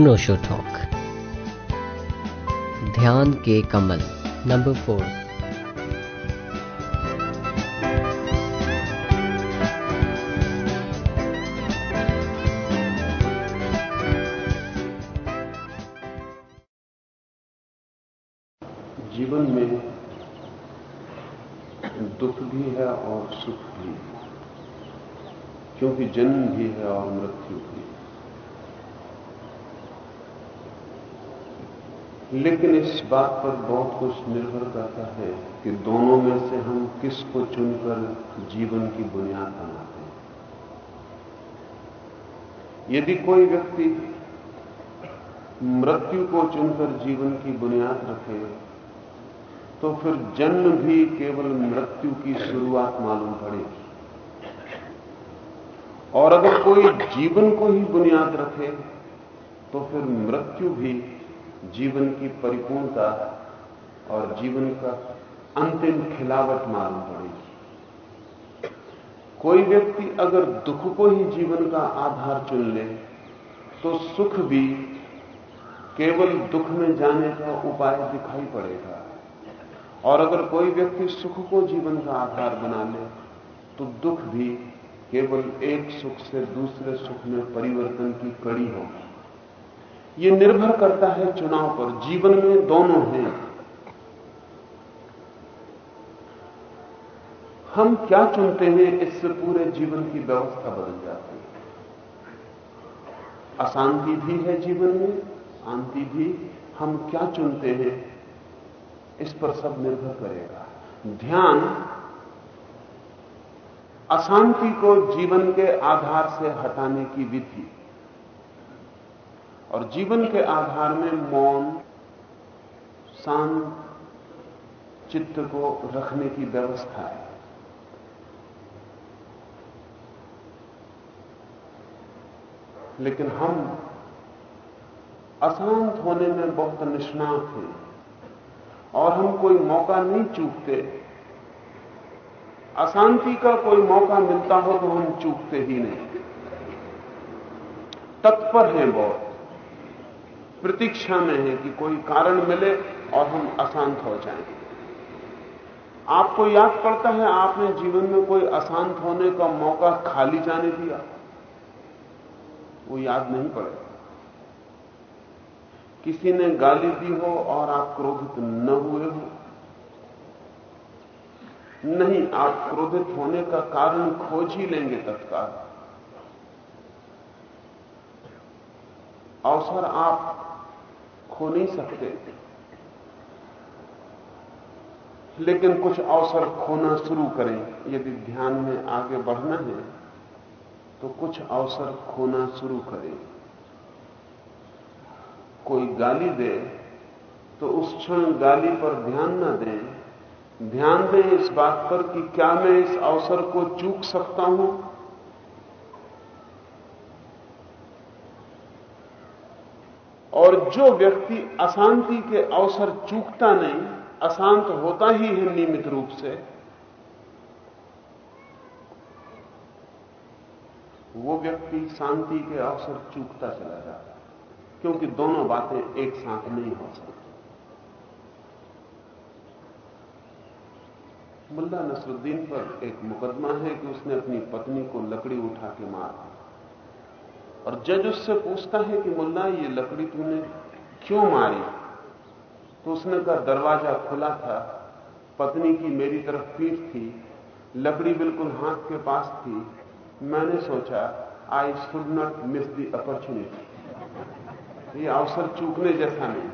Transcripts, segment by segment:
अनोशो talk. ध्यान के कमल number four जीवन में दुख भी है और सुख भी है, क्योंकि जन्म भी है और मृत्यु भी लेकिन इस बात पर बहुत कुछ निर्भर करता है कि दोनों में से हम किसको चुनकर जीवन की बुनियाद बनाते हैं। यदि कोई व्यक्ति मृत्यु को चुनकर जीवन की बुनियाद रखे तो फिर जन्म भी केवल मृत्यु की शुरुआत मालूम पड़ेगी और अगर कोई जीवन को ही बुनियाद रखे तो फिर मृत्यु भी जीवन की परिपूर्णता और जीवन का अंतिम खिलावट मालूम पड़ेगी। कोई व्यक्ति अगर दुख को ही जीवन का आधार चुन ले तो सुख भी केवल दुख में जाने का उपाय दिखाई पड़ेगा। और अगर कोई व्यक्ति सुख को जीवन का आधार बना ले तो दुख भी केवल एक सुख से दूसरे सुख में परिवर्तन की कड़ी होगी। ये निर्भर करता है चुनाव पर। जीवन में दोनों हैं। हम क्या चुनते हैं, इससे पूरे जीवन की व्यवस्था बदल जाती है। अशांति भी है जीवन में, शांति भी। हम क्या चुनते हैं, इस पर सब निर्भर करेगा। ध्यान, अशांति को जीवन के आधार से हटाने की विधि। और जीवन के आधार में मौन, शांत चित्त को रखने की व्यवस्था है। लेकिन हम अशांत होने में बहुत निष्णात हैं और हम कोई मौका नहीं चूकते। अशांति का कोई मौका मिलता हो तो हम चूकते ही नहीं। तत्पर हैं बहुत। प्रतीक्षा में है कि कोई कारण मिले और हम अशांत हो जाएँ आपको याद पड़ता है, आपने जीवन में कोई अशांत होने का मौका खाली जाने दिया? वो याद नहीं पड़ेगा। किसी ने गाली दी हो और आप क्रोधित न हुए हो। नहीं, आप क्रोधित होने का कारण खोज ही लेंगे तत्काल। अवसर आप खो नहीं सकते। लेकिन कुछ अवसर खोना शुरू करें। यदि ध्यान में आगे बढ़ना है तो कुछ अवसर खोना शुरू करें। कोई गाली दे तो उस क्षण गाली पर ध्यान न दें। ध्यान दें इस बात पर कि क्या मैं इस अवसर को चूक सकता हूँ? और जो व्यक्ति अशांति के अवसर चूकता नहीं, अशांत होता ही है नियमित रूप से, वो व्यक्ति शांति के अवसर चूकता चला जाता है, क्योंकि दोनों बातें एक साथ नहीं हो सकती। मुल्ला नसरुद्दीन पर एक मुकदमा है कि उसने अपनी पत्नी को लकड़ी उठा के मारा और जज उससे पूछता है कि मुल्ला ये लकड़ी तूने क्यों मारी? तो उसने कहा, दरवाज़ा खुला था, पत्नी की मेरी तरफ़ पीठ थी, लकड़ी बिल्कुल हाथ के पास थी। मैंने सोचा I should not miss the opportunity ये अवसर चूकने जैसा नहीं।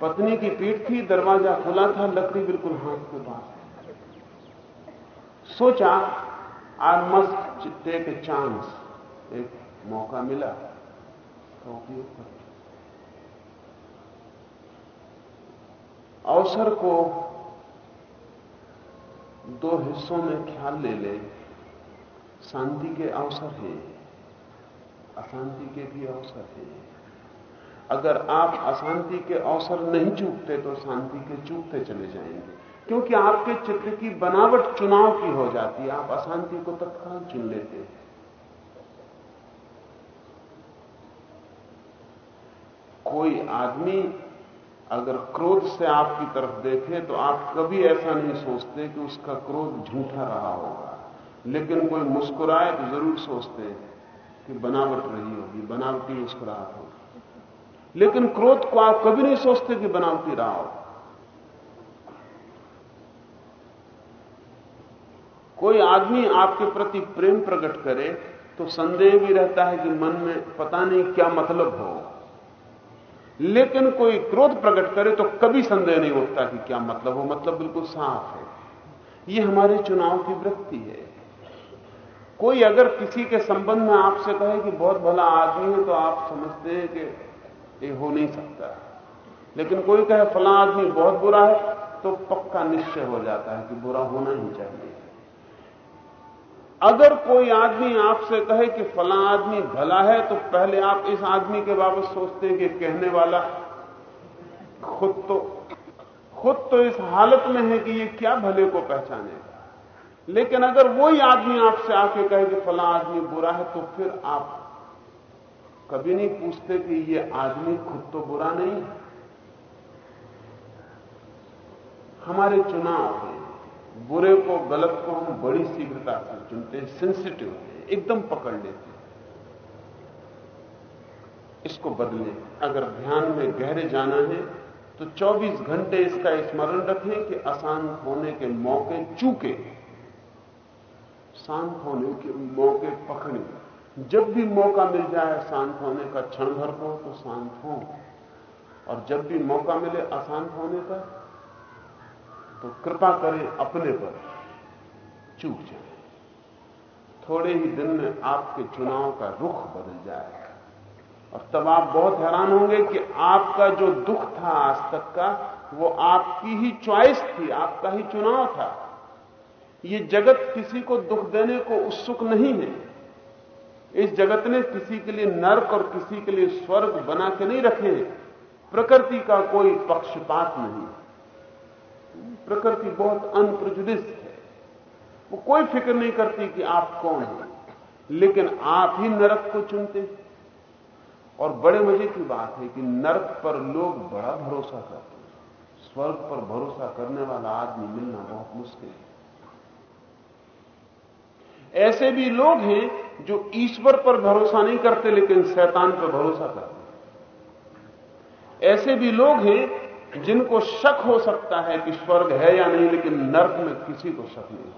पत्नी की पीठ थी, दरवाज़ा खुला था, लकड़ी बिल्कुल हाथ के पास सोचा I must take a chance एक मौका मिला तो उपयोग कर। अवसर को दो हिस्सों में ख्याल ले ले। शांति के अवसर हैं, अशांति के भी अवसर हैं। अगर आप अशांति के अवसर नहीं चूकते तो शांति के चूकते चले जाएँगे। क्योंकि आपके चित्र की बनावट चुनाव की हो जाती है, आप अशांति को तत्काल चुन लेते हैं। कोई आदमी अगर क्रोध से आपकी तरफ़ देखे तो आप कभी ऐसा नहीं सोचते कि उसका क्रोध झूठा रहा होगा। लेकिन कोई मुस्कुराए तो ज़रूर सोचते हैं कि बनावट रही होगी, बनावटी मुस्कुराहट होगी। लेकिन क्रोध को आप कभी नहीं सोचते कि बनावटी रहा हो कोई आदमी आपके प्रति प्रेम प्रकट करे तो संदेह भी रहता है कि मन में पता नहीं क्या मतलब हो। लेकिन कोई क्रोध प्रकट करे तो कभी संदेह नहीं उठता कि क्या मतलब हो। मतलब बिल्कुल साफ़ है। यह हमारे चुनाव की वृत्ति है। कोई अगर किसी के संबंध में आपसे कहे कि बहुत भला आदमी है तो आप समझते हैं कि ये हो नहीं सकता। लेकिन कोई कहे, फला आदमी बहुत बुरा है तो पक्का निश्चय हो जाता है कि बुरा होना ही चाहिए। अगर कोई आदमी आपसे कहे कि फला आदमी भला है तो पहले आप इस आदमी के बाबत सोचते हैं कि कहने वाला खुद तो खुद तो इस हालत में है कि ये क्या भले को पहचानेगा लेकिन अगर वही आदमी आपसे आके कहे कि फला आदमी बुरा है तो फिर आप कभी नहीं पूछते कि ये आदमी खुद तो बुरा नहीं हमारे चुनाव हैं। बुरे को, गलत को हम बड़ी शीघ्रता से चुनते हैं सेंसिटिव एकदम पकड़ लेते हैं। इसको बदलें। अगर ध्यान में गहरे जाना है तो 24 घंटे इसका स्मरण रखें कि अशांत होने के मौके चूके। शांत होने के मौके पकड़े। जब भी मौका मिल जाए शांत होने का क्षण भर को तो शांत हो। और जब भी मौका मिले अशांत होने का तो कृपा करें अपने पर चूक जाए। थोड़े ही दिन में आपके चुनाव का रुख बदल जाएगा। और तब आप बहुत हैरान होंगे कि आपका जो दुख था आज तक का, वो आपकी ही चॉइस थी, आपका ही चुनाव था। ये जगत किसी को दुख देने को उत्सुक नहीं है। इस जगत ने किसी के लिए नर्क और किसी के लिए स्वर्ग बना के नहीं रखे हैं। प्रकृति का कोई पक्षपात नहीं प्रकृति बहुत अनप्रजुदित है। वो कोई फ़िक्र नहीं करती कि आप कौन हैं, लेकिन आप ही नरक को चुनते हैं। और बड़े मज़े की बात है कि नरक पर लोग बड़ा भरोसा करते हैं। स्वर्ग पर भरोसा करने वाला आदमी मिलना बहुत मुश्किल है। ऐसे भी लोग हैं जो ईश्वर पर भरोसा नहीं करते, लेकिन शैतान पर भरोसा करते ऐसे भी लोग हैं जिनको शक हो सकता है कि स्वर्ग है या नहीं, लेकिन नर्क में किसी को शक नहीं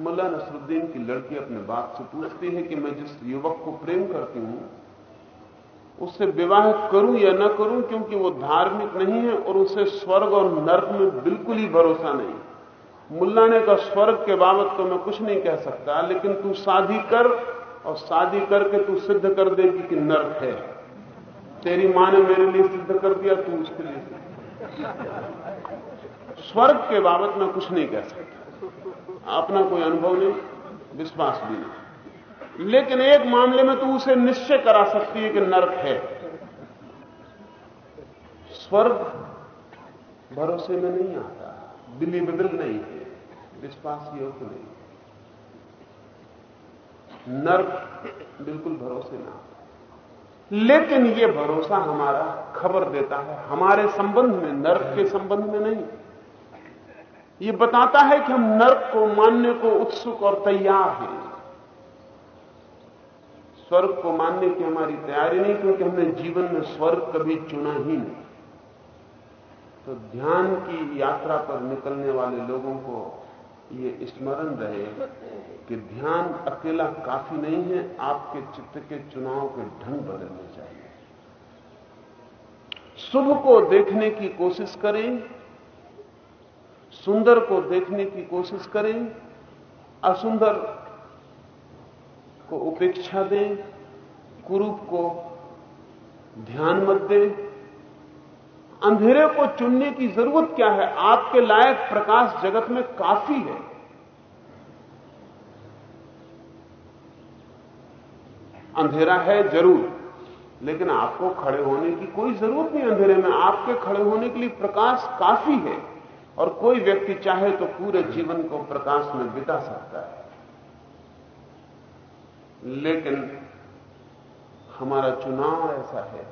मुल्ला नसरुद्दीन की लड़की अपने बाप से पूछती है कि मैं जिस युवक को प्रेम करती हूँ, उससे विवाह करूँ या न करूँ, क्योंकि वो धार्मिक नहीं है और उसे स्वर्ग और नर्क में बिल्कुल ही भरोसा नहीं। मुल्ला ने कहा स्वर्ग के बाबत तो मैं कुछ नहीं कह सकता, लेकिन तू शादी कर और शादी करके तू सिद्ध कर देगी कि नर्क है। तेरी माँ ने मेरे लिए सिद्ध कर दिया, तू उसके लिए स्वर्ग के बाबत मैं कुछ नहीं कह सकता। अपना कोई अनुभव नहीं, विश्वास भी नहीं। लेकिन एक मामले में तू उसे निश्चय करा सकती है कि नर्क है। स्वर्ग भरोसे में नहीं आता बिलीवेबल नहीं है, विश्वास योग्य नहीं। नर्क बिल्कुल भरोसे ना लेकिन यह भरोसा हमारा खबर देता है। हमारे संबंध में नर्क के संबंध में नहीं। यह बताता है कि हम नर्क को, मानने को उत्सुक और तैयार हैं। स्वर्ग को मानने की हमारी तैयारी नहीं, क्योंकि हमने जीवन में स्वर्ग कभी चुना ही नहीं। तो ध्यान की यात्रा पर निकलने वाले लोगों को ये स्मरण रहे कि ध्यान अकेला काफ़ी नहीं है, आपके चित्त के चुनाव के ढंग बदलने चाहिए। शुभ को देखने की कोशिश करें, सुंदर को देखने की कोशिश करें, असुंदर को उपेक्षा दें, कुरूप को ध्यान मत दें। अंधेरे को चुनने की ज़रूरत क्या है? आपके लायक प्रकाश जगत में काफ़ी है। अंधेरा है ज़रूर, लेकिन आपको खड़े होने की कोई ज़रूरत नहीं अंधेरे में। आपके खड़े होने के लिए प्रकाश काफ़ी है, और कोई व्यक्ति चाहे तो पूरे जीवन को प्रकाश में बिता सकता है। लेकिन हमारा चुनाव ऐसा है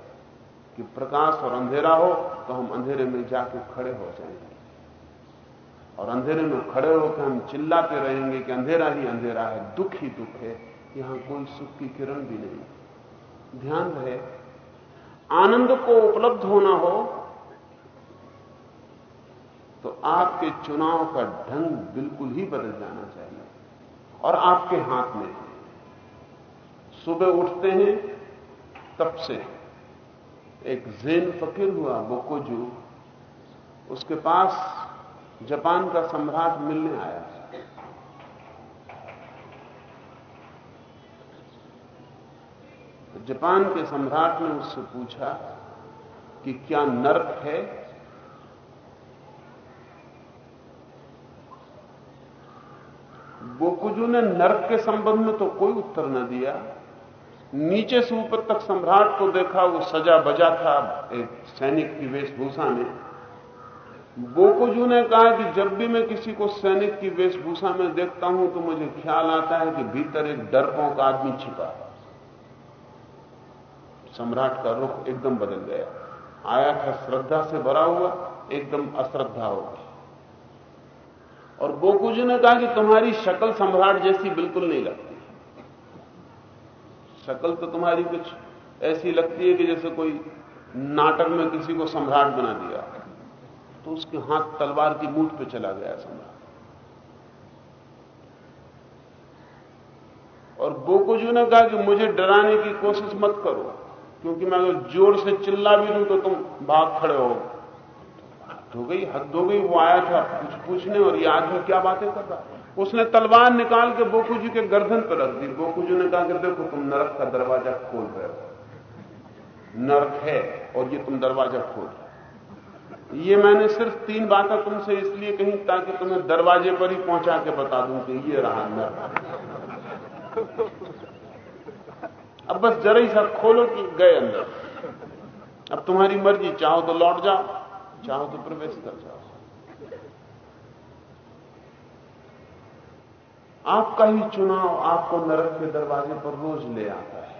कि प्रकाश और अंधेरा हो तो हम अंधेरे में जाके खड़े हो जाएँगे। और अंधेरे में खड़े होकर हम चिल्लाते रहेंगे कि अंधेरा ही अंधेरा है, दुख ही दुख है। यहाँ कोई सुख की किरण भी नहीं। ध्यान रहे, आनंद को उपलब्ध होना हो तो आपके चुनाव का ढंग बिल्कुल ही बदल जाना चाहिए। और आपके हाथ में सुबह उठते हैं, तब से एक जैन फकीर हुआ बोकोजू उसके पास जापान का सम्राट मिलने आया। जापान के सम्राट ने उससे पूछा कि क्या नर्क है? बोकुजू ने नर्क के संबंध में तो कोई उत्तर न दिया। नीचे से ऊपर तक सम्राट को देखा, वो सजा बजा था एक सैनिक की वेशभूषा में। बोकुजू ने कहा कि जब भी मैं किसी को सैनिक की वेशभूषा में देखता हूँ तो मुझे ख्याल आता है कि भीतर एक डरपोक आदमी छिपा। सम्राट का रुख एकदम बदल गया। आया था श्रद्धा से भरा हुआ, एकदम अश्रद्धा हो गई और बोकुजू ने कहा कि तुम्हारी शक्ल सम्राट जैसी बिल्कुल नहीं लगती। शक्ल तो तुम्हारी कुछ ऐसी लगती है कि जैसे कोई नाटक में किसी को सम्राट बना दिया। तो उसके हाथ तलवार की मूठ पे चला गया सम्राट। और बोकुजू ने कहा कि मुझे डराने की कोशिश मत करो, क्योंकि मैं अगर ज़ोर से चिल्ला भी दूँ तो तुम भाग खड़े हो। हद हो गई, हद हो गई, वो आया था कुछ पूछने और ये आदमी क्या बातें कर रहा उसने तलवार निकाल के बोकुजी के गर्दन पर रख दी। बोकुजी ने कहा कि देखो, तुम नरक का दरवाज़ा खोल रहे हो। नरक है और ये तुम दरवाज़ा खोल ये मैंने सिर्फ़ तीन बातें तुमसे इसलिए कही ताकि तुम्हें दरवाजे पर ही पहुँचा के बता दूँ कि ये रहा नरक। अब बस जरा ही सा खोलो कि गए अंदर। अब तुम्हारी मर्ज़ी, चाहो तो लौट जाओ, चाहो तो प्रवेश कर जाओ। आपका ही चुनाव आपको नरक के दरवाजे पर रोज ले आता है।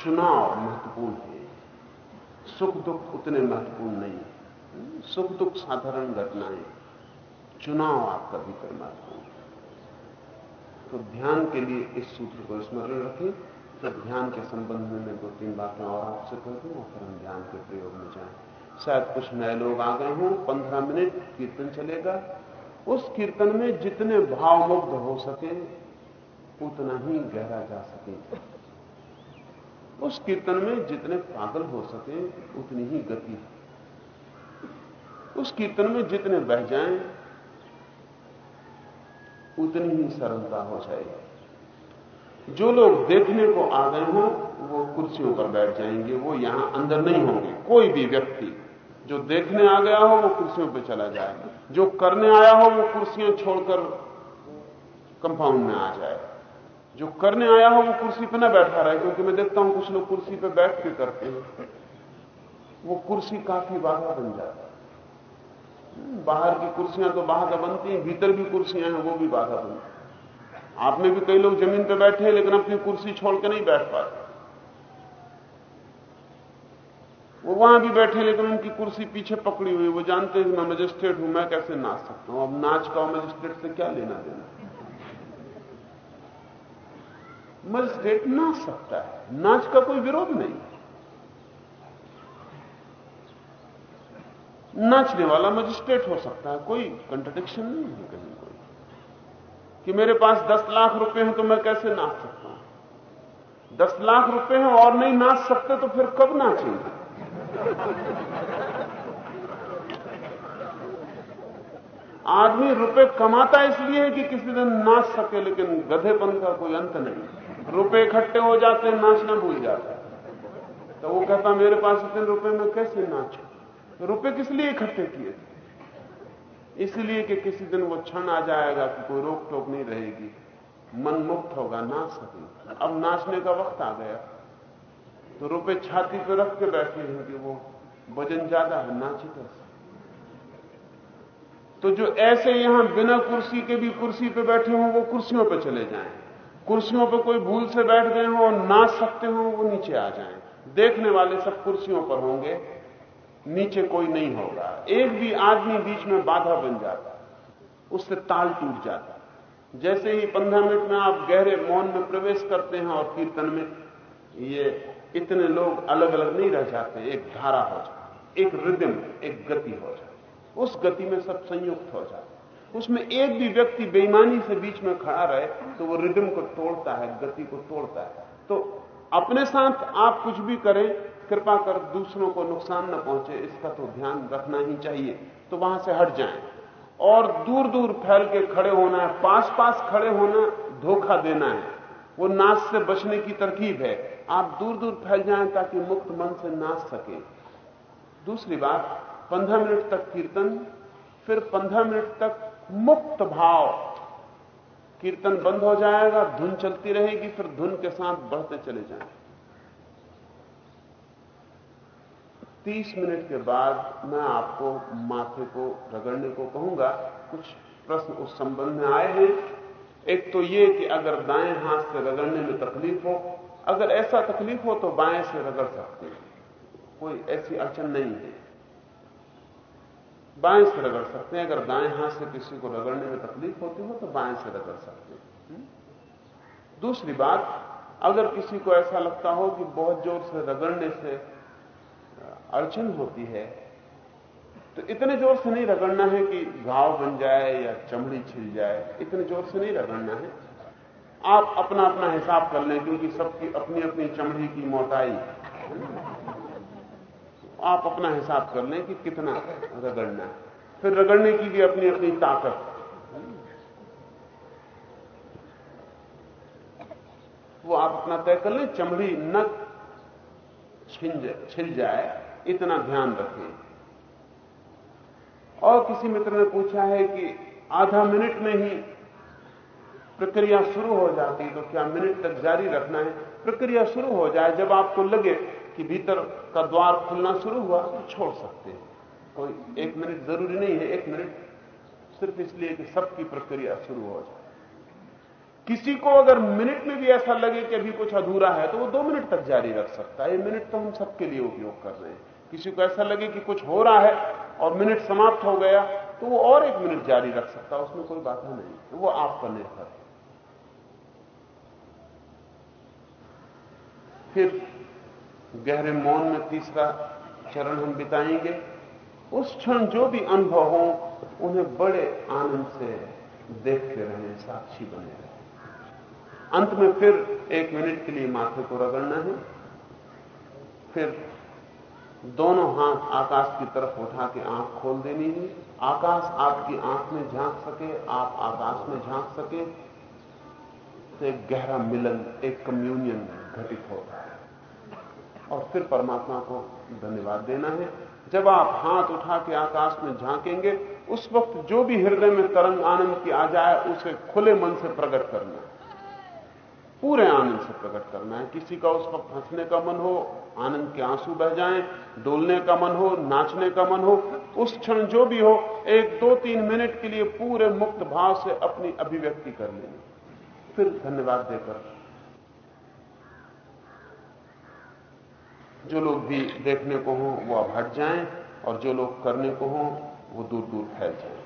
चुनाव महत्वपूर्ण है। सुख दुख उतने महत्वपूर्ण नहीं है। सुख दुख साधारण घटनाएँ, चुनाव आपका भीतर महत्वपूर्ण तो ध्यान के लिए इस सूत्र को स्मरण रखें। तो ध्यान के संबंध में मैं दो तीन बातें और आपसे कह दूँ और फिर हम ध्यान के प्रयोग में जाएँ। शायद कुछ नए लोग आ गए हों, पंद्रह मिनट कीर्तन चलेगा। उस कीर्तन में जितने भावमुग्ध हो सके, उतना ही गहरा जा सके। उस कीर्तन में जितने पागल हो सके, उतनी ही गति उस कीर्तन में जितने बह जाएँ, उतनी ही सरलता हो जाएगी। जो लोग देखने को आ गए हों, वो कुर्सियों पर बैठ जाएँगे, वो यहाँ अंदर नहीं होंगे। कोई भी व्यक्ति जो देखने आ गया हो, वो कुर्सियों पर चला जाए जो करने आया हो, वो कुर्सियाँ छोड़कर कंपाउंड में आ जाए। जो करने आया हो, वो कुर्सी पर ना बैठा रहे, क्योंकि मैं देखता हूँ कुछ लोग कुर्सी पर बैठ के करते हैं। वो कुर्सी काफ़ी बाधा बन जाता है। बाहर की कुर्सियाँ तो बाधा बनती हैं, भीतर भी कुर्सियाँ हैं, वो भी बाधा बनती आप में भी कई लोग ज़मीन पर बैठे हैं, लेकिन अपनी कुर्सी छोड़ के नहीं बैठ पाते वो वहाँ भी बैठे लेकिन उनकी कुर्सी पीछे पकड़ी हुई वो जानते हैं मैं मजिस्ट्रेट हूँ, मैं कैसे नाच सकता हूँ? अब नाच का मजिस्ट्रेट से क्या लेना देना? मजिस्ट्रेट नाच सकता है। नाच का कोई विरोध नहीं। नाचने वाला मजिस्ट्रेट हो सकता है। कोई कंट्रडिक्शन नहीं है कहीं। कि मेरे पास दस लाख रुपए हैं तो मैं कैसे नाच सकता हूँ? दस लाख रुपए हैं और नहीं नाच सकते तो फिर कब नाचेंगे? आदमी रुपए कमाता इसलिए है कि किसी दिन नाच सके, लेकिन गधेपन का कोई अंत नहीं। रुपए इकट्ठे हो जाते हैं, नाचना भूल जाता है। तो वो कहता, मेरे पास इतने रुपए, में कैसे नाचू? रुपए किस लिए इकट्ठे किए थे? इसलिए कि किसी दिन वो क्षण आ जाएगा कि कोई रोक टोक नहीं रहेगी। मन मुक्त होगा नाच सके अब नाचने का वक्त आ गया। तो रुपए छाती पे रख के बैठे हैं कि वो वज़न ज़्यादा है, नाची कैसे तो जो ऐसे यहाँ बिना कुर्सी के भी कुर्सी पे बैठे हों, वो कुर्सियों पे चले जाएँ। कुर्सियों पे कोई भूल से बैठ गए हों और नाच सकते हो, वो नीचे आ जाएँ। देखने वाले सब कुर्सियों पर होंगे। नीचे कोई नहीं होगा। एक भी आदमी बीच में बाधा बन जाता, उससे ताल टूट जाता। जैसे ही पंद्रह मिनट में आप गहरे मौन में प्रवेश करते हैं और कीर्तन में, ये इतने लोग अलग अलग नहीं रह जाते, एक धारा हो जाती, एक रिदम एक गति हो जाती। उस गति में सब संयुक्त हो जाते। उसमें एक भी व्यक्ति बेईमानी से बीच में खड़ा रहे तो वो रिदम को तोड़ता है, गति को तोड़ता है। तो अपने साथ आप कुछ भी करें कृपा कर दूसरों को नुकसान न पहुँचे, इसका तो ध्यान रखना ही चाहिए। तो वहाँ से हट जाएँ। और दूर दूर फैल के खड़े होना है पास पास खड़े होना धोखा देना है। वो नाच से बचने की तरकीब है। आप दूर दूर फैल जाएँ ताकि मुक्त मन से नाच सके। दूसरी बात, पंद्रह मिनट तक कीर्तन, फिर पंद्रह मिनट तक मुक्त भाव। कीर्तन बंद हो जाएगा, धुन चलती रहेगी, फिर धुन के साथ बढ़ते चले जाएँ। तीस मिनट के बाद मैं आपको, माथे को, रगड़ने को कहूँगा, कुछ प्रश्न उस संबंध में आए हैं। एक तो ये कि अगर दाएँ हाथ से रगड़ने में तकलीफ़ हो, अगर ऐसा तकलीफ़ हो तो बाएँ से रगड़ सकते हैं। कोई ऐसी अड़चन नहीं है। बाएँ से रगड़ सकते हैं, अगर दाएँ हाथ से किसी को रगड़ने में तकलीफ़ होती हो तो बाएँ से रगड़ सकते हैं? दूसरी बात, अगर किसी को ऐसा लगता हो कि बहुत ज़ोर से रगड़ने से अड़चन होती है तो इतने ज़ोर से नहीं रगड़ना है कि घाव बन जाए या चमड़ी छिल जाए, इतने ज़ोर से नहीं रगड़ना है। आप अपना अपना हिसाब कर लें क्योंकि सबकी अपनी अपनी चमड़ी की मोटाई आप अपना हिसाब कर लें कि कितना रगड़ना है। फिर रगड़ने की भी अपनी अपनी ताकत। वो आप अपना तय कर लें, चमड़ी न छिल जाए इतना ध्यान रखें। और किसी मित्र ने पूछा है कि आधा मिनट में ही प्रक्रिया शुरू हो जाती तो क्या मिनट तक जारी रखना है? प्रक्रिया शुरू हो जाए, जब आपको लगे कि भीतर का द्वार खुलना शुरू हुआ तो छोड़ सकते हैं। कोई एक मिनट ज़रूरी नहीं है, एक मिनट सिर्फ़ इसलिए कि सबकी प्रक्रिया शुरू हो जाए। किसी को अगर मिनट में भी ऐसा लगे कि अभी कुछ अधूरा है तो वो दो मिनट तक जारी रख सकता है। ये मिनट तो हम सबके लिए उपयोग कर रहे हैं। किसी को ऐसा लगे कि कुछ हो रहा है और मिनट समाप्त हो गया तो वो और एक मिनट जारी रख सकता है, उसमें कोई बाधा नहीं। तो वो आप पर निर्भर है। फिर गहरे मौन में तीसरा चरण हम बिताएँगे। उस क्षण जो भी अनुभव हो, उन्हें बड़े आनंद से देखते रहें, साक्षी बने रहे। अंत में फिर एक मिनट के लिए माथे को रगड़ना है। फिर दोनों हाथ आकाश की तरफ़ उठा के आँख खोल देनी है। आकाश आपकी आँख में झाँक सके, आप आकाश में झाँक सके तो एक गहरा मिलन, एक कम्युनियन घटित होता है। और फिर परमात्मा को धन्यवाद देना है। जब आप हाथ उठा के आकाश में झांकेंगे, उस वक्त जो भी हृदय में तरंग आनंद की आ जाए, उसे खुले मन से प्रकट करना पूरे आनंद से प्रकट करना है। किसी का उस वक्त हंसने का मन हो आनंद के आँसू बह जाएँ, डोलने का मन हो, नाचने का मन हो, उस क्षण जो भी हो, एक दो तीन मिनट के लिए पूरे मुक्त भाव से अपनी अभिव्यक्ति कर लेंगे फिर धन्यवाद देकर। जो लोग भी देखने को हो, वो अब हट जाएँ, और जो लोग करने को हो, वो दूर दूर फैल जाएँ।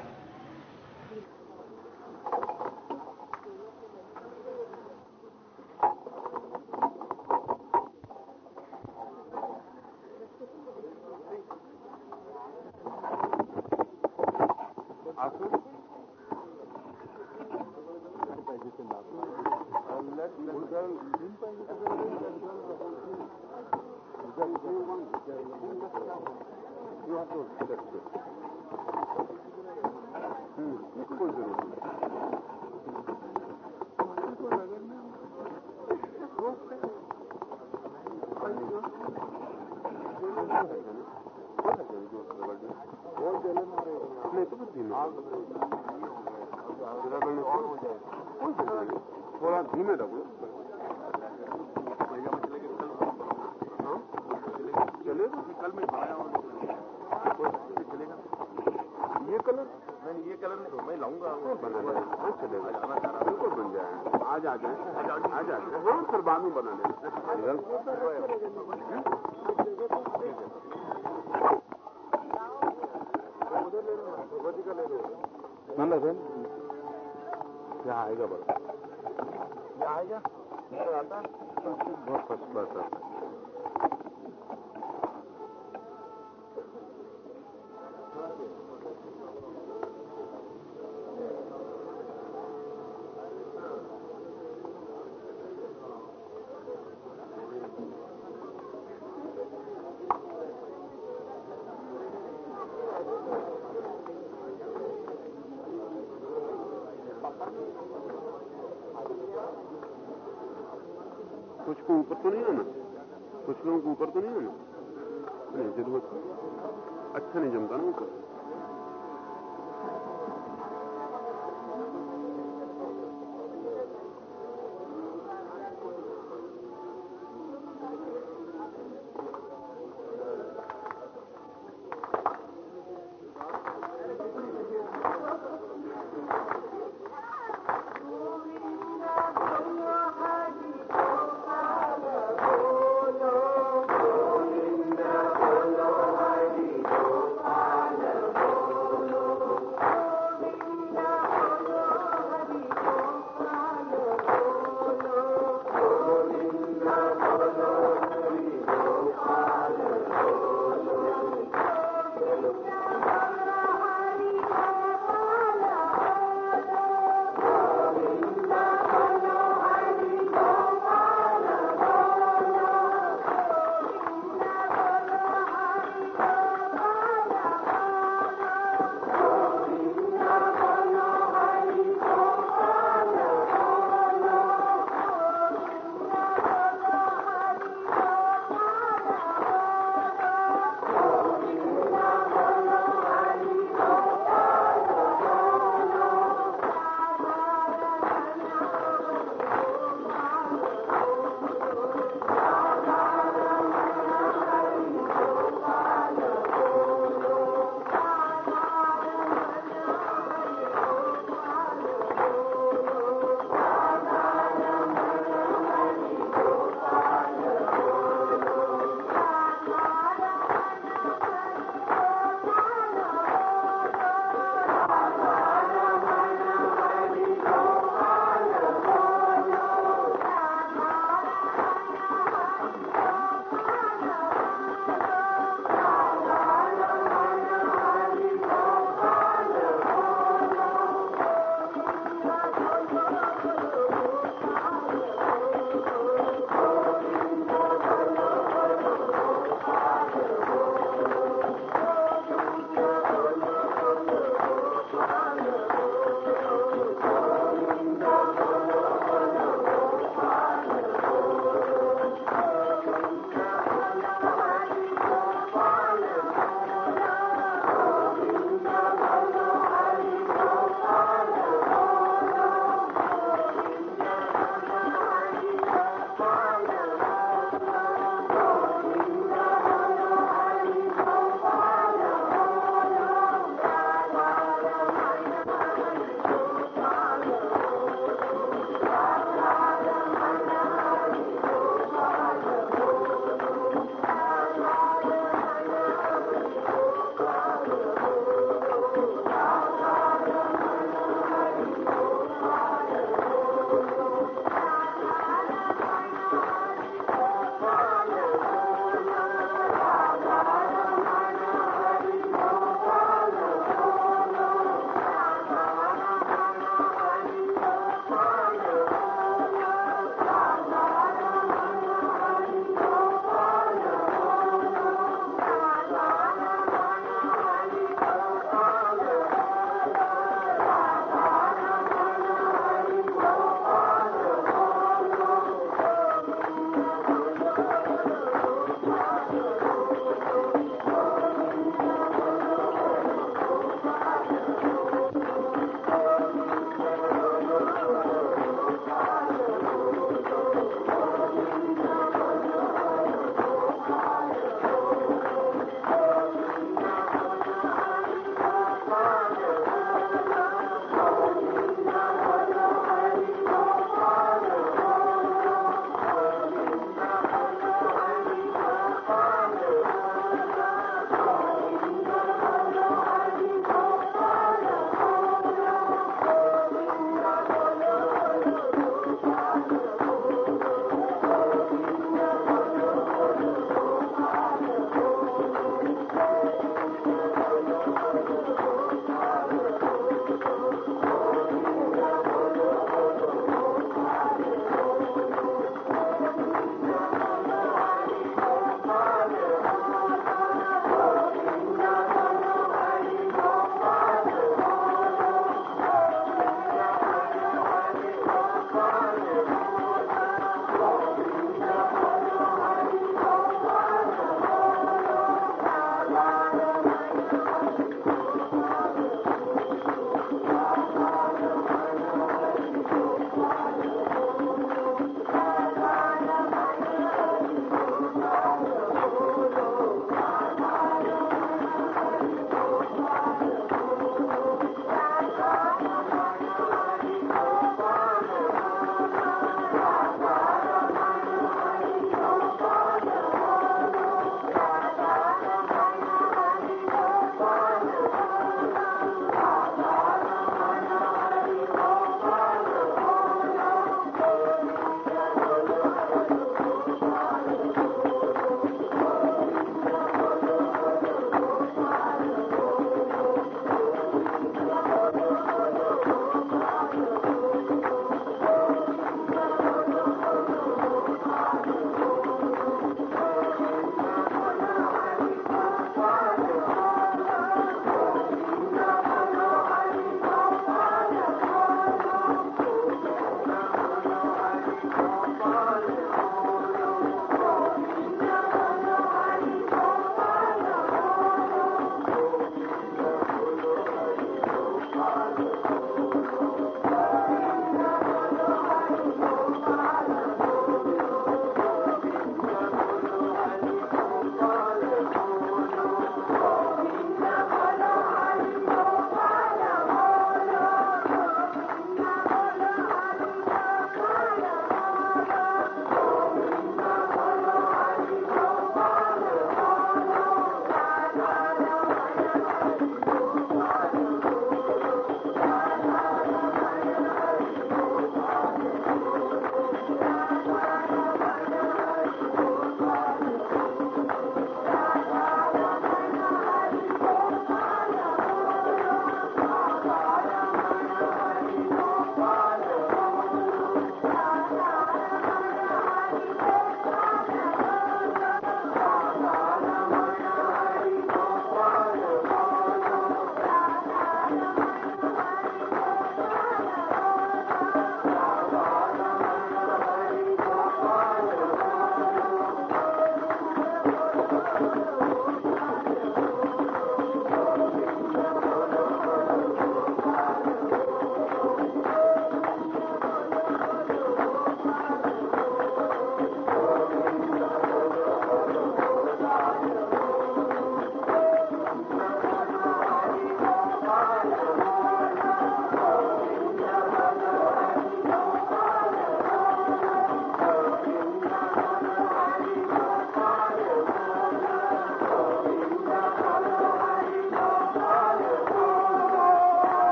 कुछ को ऊपर तो नहीं आना? कुछ लोगों को ऊपर तो नहीं आना? नहीं, ज़रूरत अच्छा नहीं जमता ना ऊपर।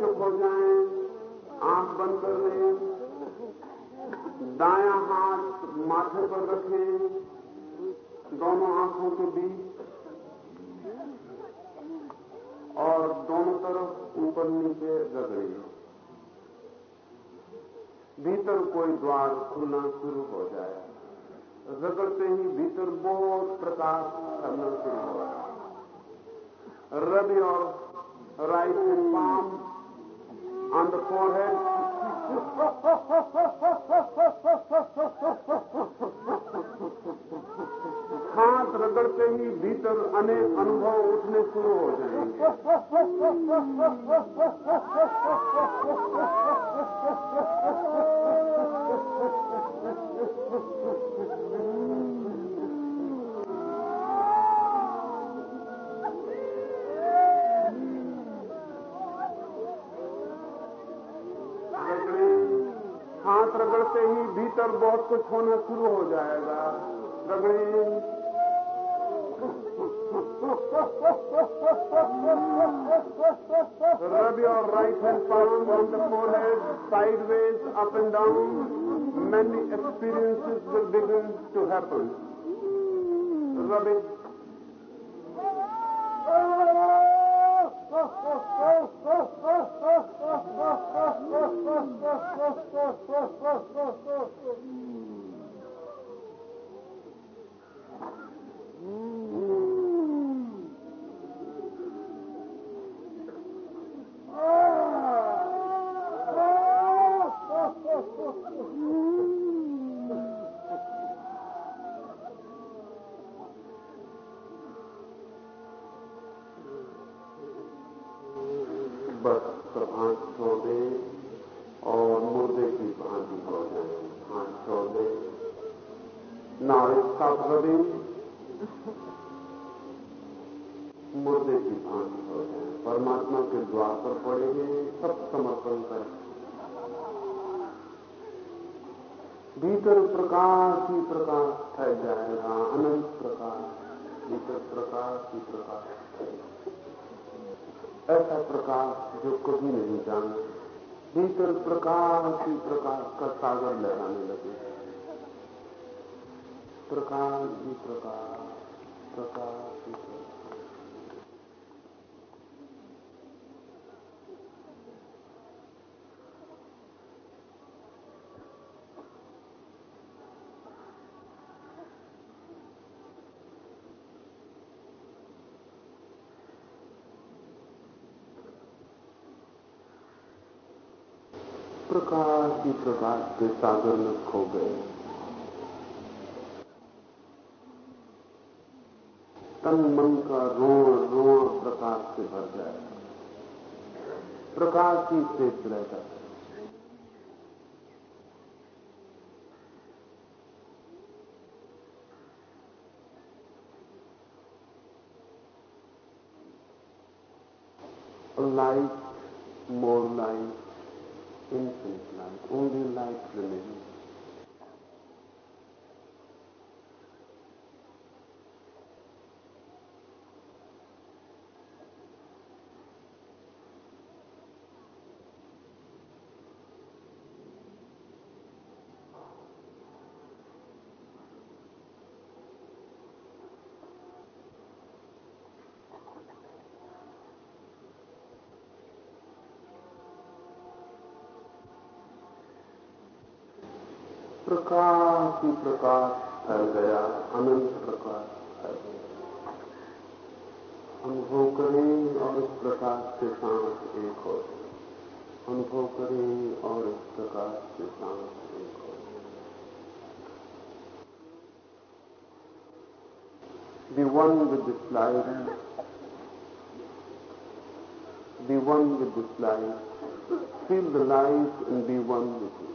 चुप हो जाए, आँख बंद कर लें, दाया हाथ माथे पर रखें, दोनों आँखों के बीच, और दोनों तरफ़ ऊपर नीचे रगड़े भीतर कोई द्वार खुलना शुरू हो जाए। रगड़ते ही भीतर बहुत प्रकाश करना शुरू हो रवि और right hand palm on the forehead. हाथ रगड़ते ही भीतर अनेक अनुभव उठने शुरू हो जाएँगे भीतर बहुत कुछ होना शुरू हो जाएगा रगड़े Rub your right hand palm on the forehead, sideways, up and down. Many experiences will begin to happen. Rub it. बस प्रकाश ही प्रकाश प्रकाश ही प्रकाश। के सागर में खो गए। तन मन का रोण रोण प्रकाश से भर जाए। प्रकाश की श्रेष्ठ रहता है। Light more light infinite light only light related प्रकाश ही फैल गया अनंत प्रकाश फैल गया अनुभव करें और इस प्रकाश के साथ एक हो अनुभव करें और इस प्रकाश के साथ एक हो with this light. Be one with this light. Feel the light and be one with it.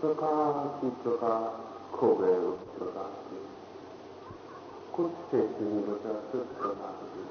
प्रकाश ही प्रकाश खो गए उस प्रकाश में कुछ से नहीं बचा सिर्फ़ प्रकाश में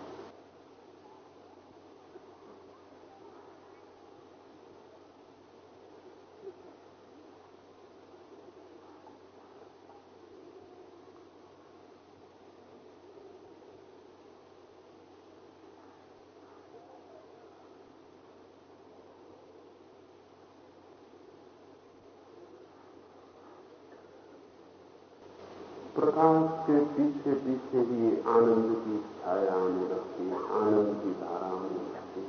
प्रकाश के पीछे पीछे ही आनंद की छाया आने लगती है आनंद की धारा आने लगती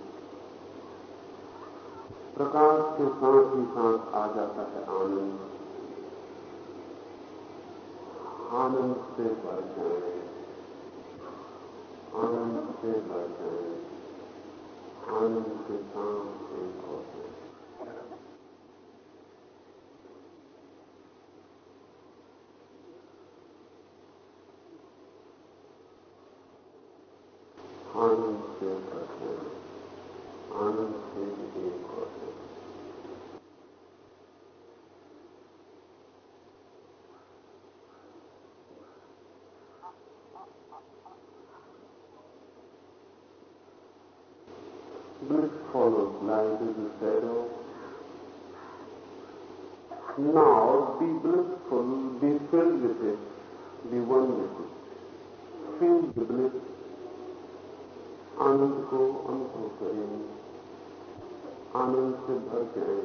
प्रकाश के साथ ही साथ आ जाता है आनंद। आनंद से भर जाए। आनंद से भर जाए। आनंद के साथ एक हो जाए आनंद से भर जाए आनंद से एक हो जाए Bliss follows as a shadow. Now be blissful, be filled with it, be one with it. Feel the bliss, आनंद को अनुभव करें आनंद से भर जाए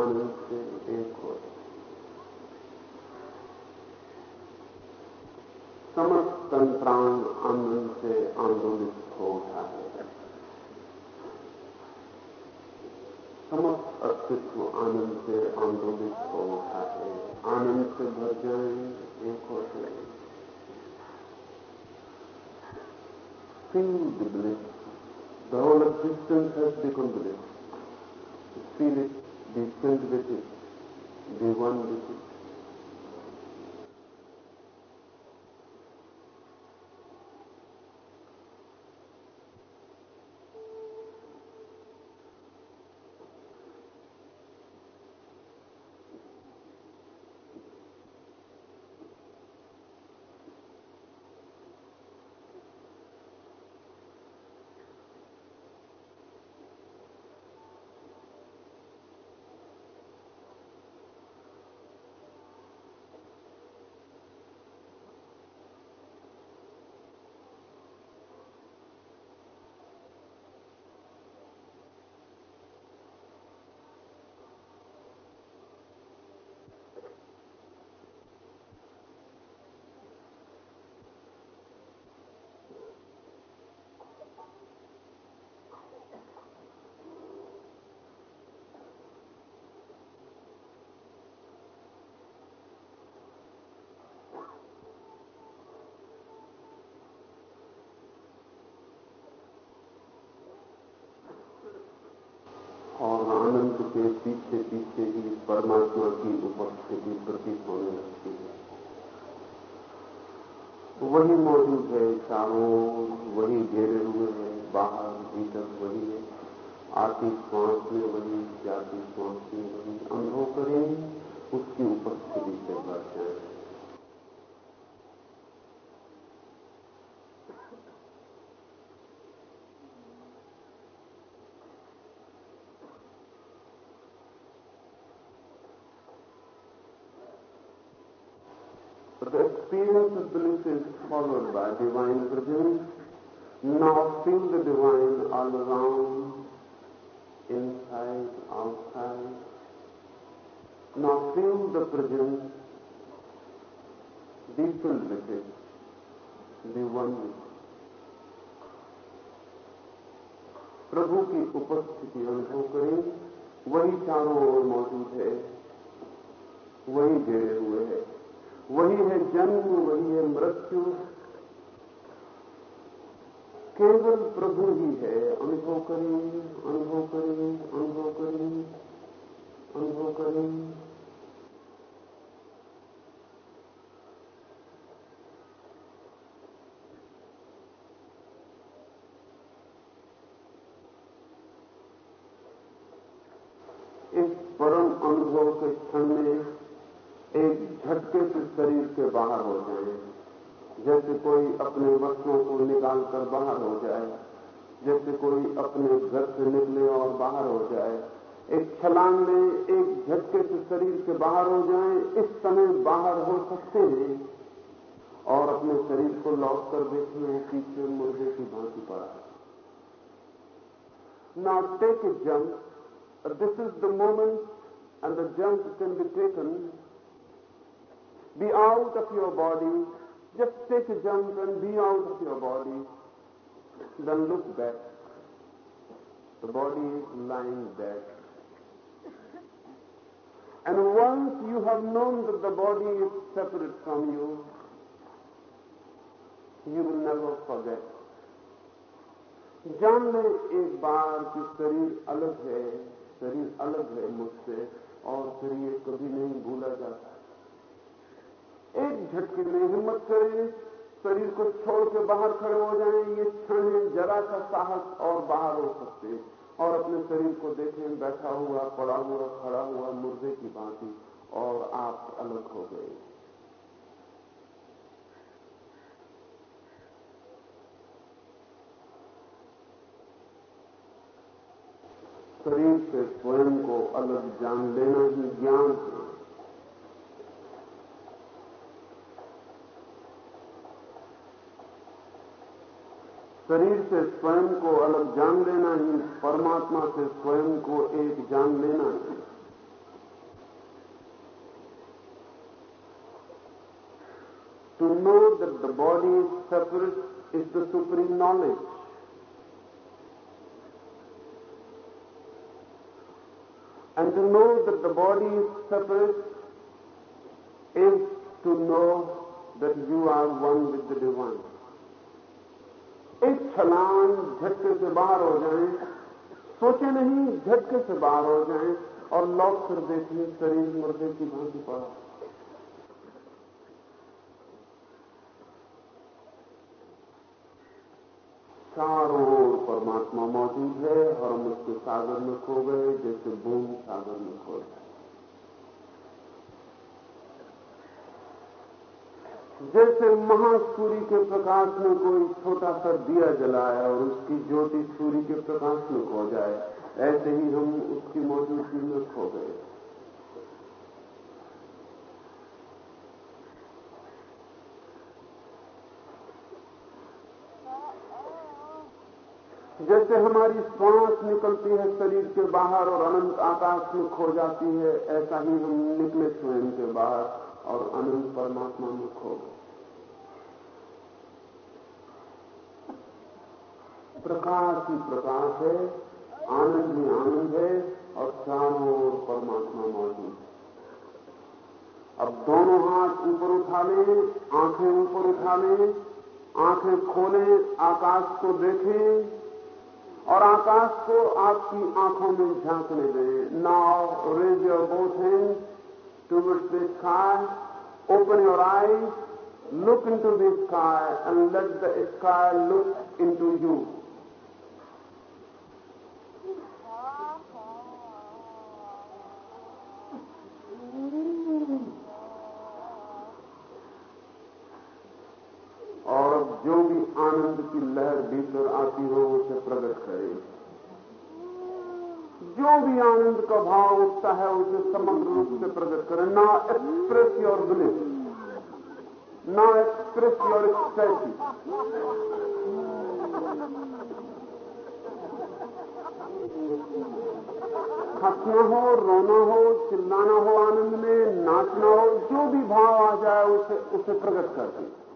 आनंद से एक हो समस्त प्राण आनंद से आंदोलित हो उठा है समस्त अस्तित्व आनंद से आंदोलित हो उठा है आनंद से भर जाए एक हो जाए the bliss. The whole existence has become bliss. Feel it, be filled with it, be one with it. और आनंद के पीछे पीछे ही परमात्मा की उपस्थिति प्रतीत होने लगती है। वही मौजूद है चारों वही घेरे हुए है, बाहर, भीतर वही है। आती श्वास में वही, जाती श्वास में वही अनुभव करें उसकी उपस्थिति से भर जाए But the experience of bliss is followed by divine presence. Now feel the divine all around, inside, outside. Now feel the presence. Filled with it. Be one with it. प्रभु की उपस्थिति अनुभव करें वही चारों ओर मौजूद है वही घेरे हुए है वही है जन्म, वही है मृत्यु। केवल प्रभु ही है। अनुभव करें अनुभव करें अनुभव करें अनुभव करें। इस परम अनुभव के क्षण में एक झटके से शरीर के बाहर हो जाए जैसे कोई अपने वस्त्रों को निकाल कर बाहर हो जाए, जैसे कोई अपने घर से निकले और बाहर हो जाए एक छलांग में एक झटके से शरीर के बाहर हो जाए, इस समय बाहर हो सकते हैं और अपने शरीर को लौट कर देखें पीछे मुर्गे की भांति पड़ा है Now take a jump. This is the moment and the jump can be taken. Be out of your body. Just take a jump and be out of your body. Then look back. The body is lying back. And once you have known that the body is separate from you, you will never forget. जान ले एक बार कि शरीर अलग है शरीर अलग है मुझसे और फिर ये कभी नहीं भूला जाता एक झटके में हिम्मत करें शरीर को छोड़ के बाहर खड़े हो जाएँ, ये क्षण है जरा सा साहस और बाहर हो सकते हैं। और अपने शरीर को देखें, बैठा हुआ, पड़ा हुआ, खड़ा हुआ, मुर्दे की भांति, और आप अलग हो गए। शरीर से स्वयं को अलग जान लेना ही ज्ञान है। शरीर से स्वयं को अलग जान लेना ही, परमात्मा से स्वयं को एक जान लेना ही। To know that the body is separate is the supreme knowledge and to know that the body is separate is to know that you are one with the divine एक छलांग झटके से बाहर हो जाए। सोचे नहीं, झटके से बाहर हो जाए और लौट कर देखिए शरीर मुर्दे की भांति पड़ा। चारों ओर परमात्मा मौजूद है और हम उसके सागर में खो गए, जैसे बूंद सागर में खो गए। जैसे महासूर्य के प्रकाश में कोई छोटा सा दिया जलाए और उसकी ज्योति सूर्य के प्रकाश में खो जाए, ऐसे ही हम उसकी मौजूदगी में खो गए। जैसे हमारी श्वास निकलती है शरीर के बाहर और अनंत आकाश में खो जाती है, ऐसा ही हम निकले स्वयं के बाहर। और अनंत परमात्मा में खो। गए प्रकाश ही प्रकाश है, आनंद ही आनंद है और चारों ओर परमात्मा मौजूद है। अब दोनों हाथ ऊपर उठा लें, आँखें ऊपर उठा लें, आँखें खोलें, आकाश को देखें और आकाश को आपकी आँखों में झांकने दें। Now raise both hand sky open your eyes look into the sky and let the sky look into you और जो भी आनंद की लहर भीतर आती हो, उसे प्रकट करे। जो भी आनंद का भाव उठता है, उसे समग्र रूप से प्रकट करें। ना एक्सप्रेस योर ब्लिस ना एक्सप्रेस योर एक्सप्रेसिव हंसना हो, रोना हो, चिल्लाना हो आनंद में, नाचना हो, जो भी भाव आ जाए, उसे उसे प्रकट कर दें।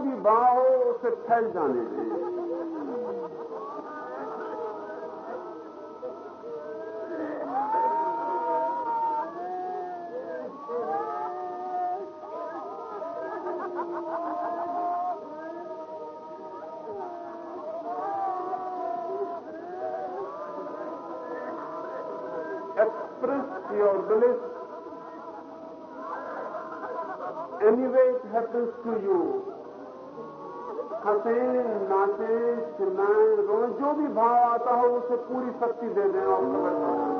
भी भाव हो उसे फैल जाने दें। एक्सप्रेस योर हंसे, नाचे, चिल्लाएँ, रोए, जो भी भाव आता हो, उसे पूरी शक्ति दे दें और प्रकट हो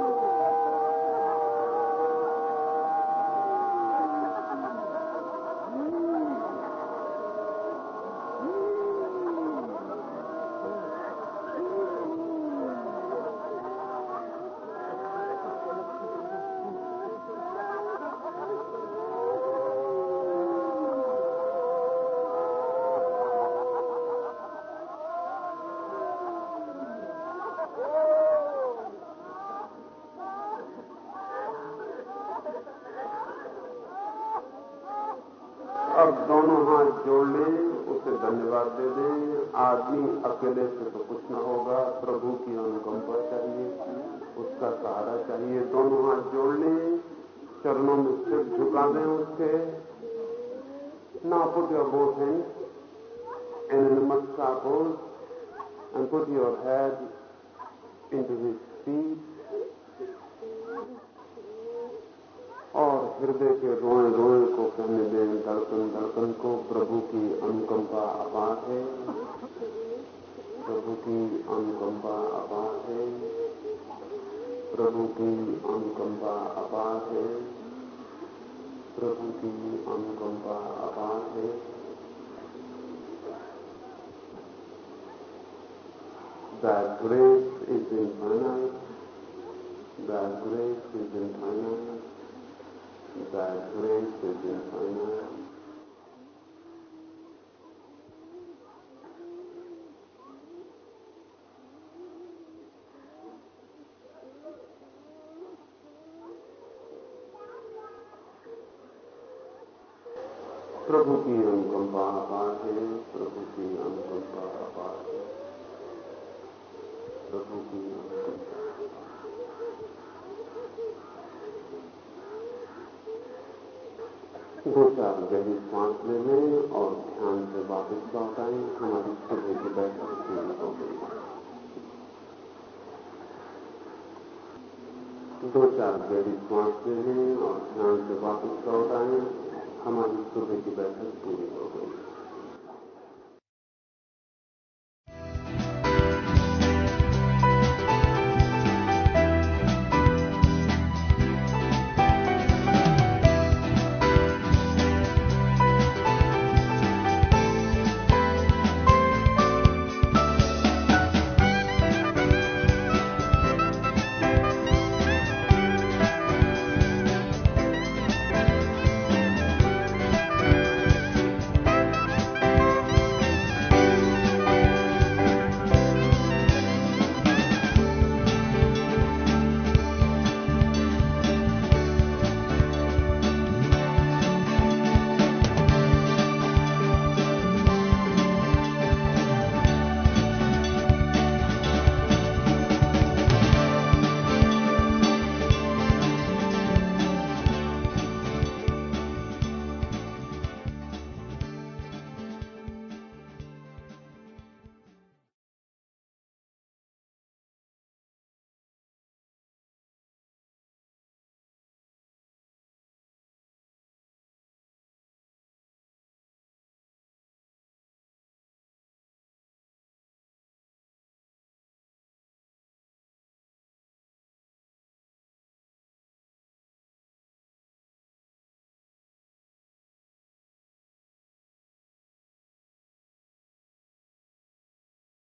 दें उसके। ना put your both hand in नमस्कार pose and put your head into his और हृदय के रोए रोए को कहने दें धड़कन धड़कन को प्रभु की अनुकंपा अपार है। प्रभु की अनुकंपा अपार है। प्रभु की अनुकंपा अपार है। प्रभु की अनुकंपा अपार है That grace is infinite. That grace is infinite. That grace is infinite. प्रभु की अनुकंपा अपार है प्रभु की अनुकंपा अपार है प्रभु की अनुकंपा दो चार गहरी सांस ले लें और ध्यान से वापस लौट आए, हमारी सुबह की बैठक पूरी हो गई। दो चार गहरी सांस ले लें और ध्यान से वापस लौट आए, हमारी सुबह की बैठक पूरी हो गई।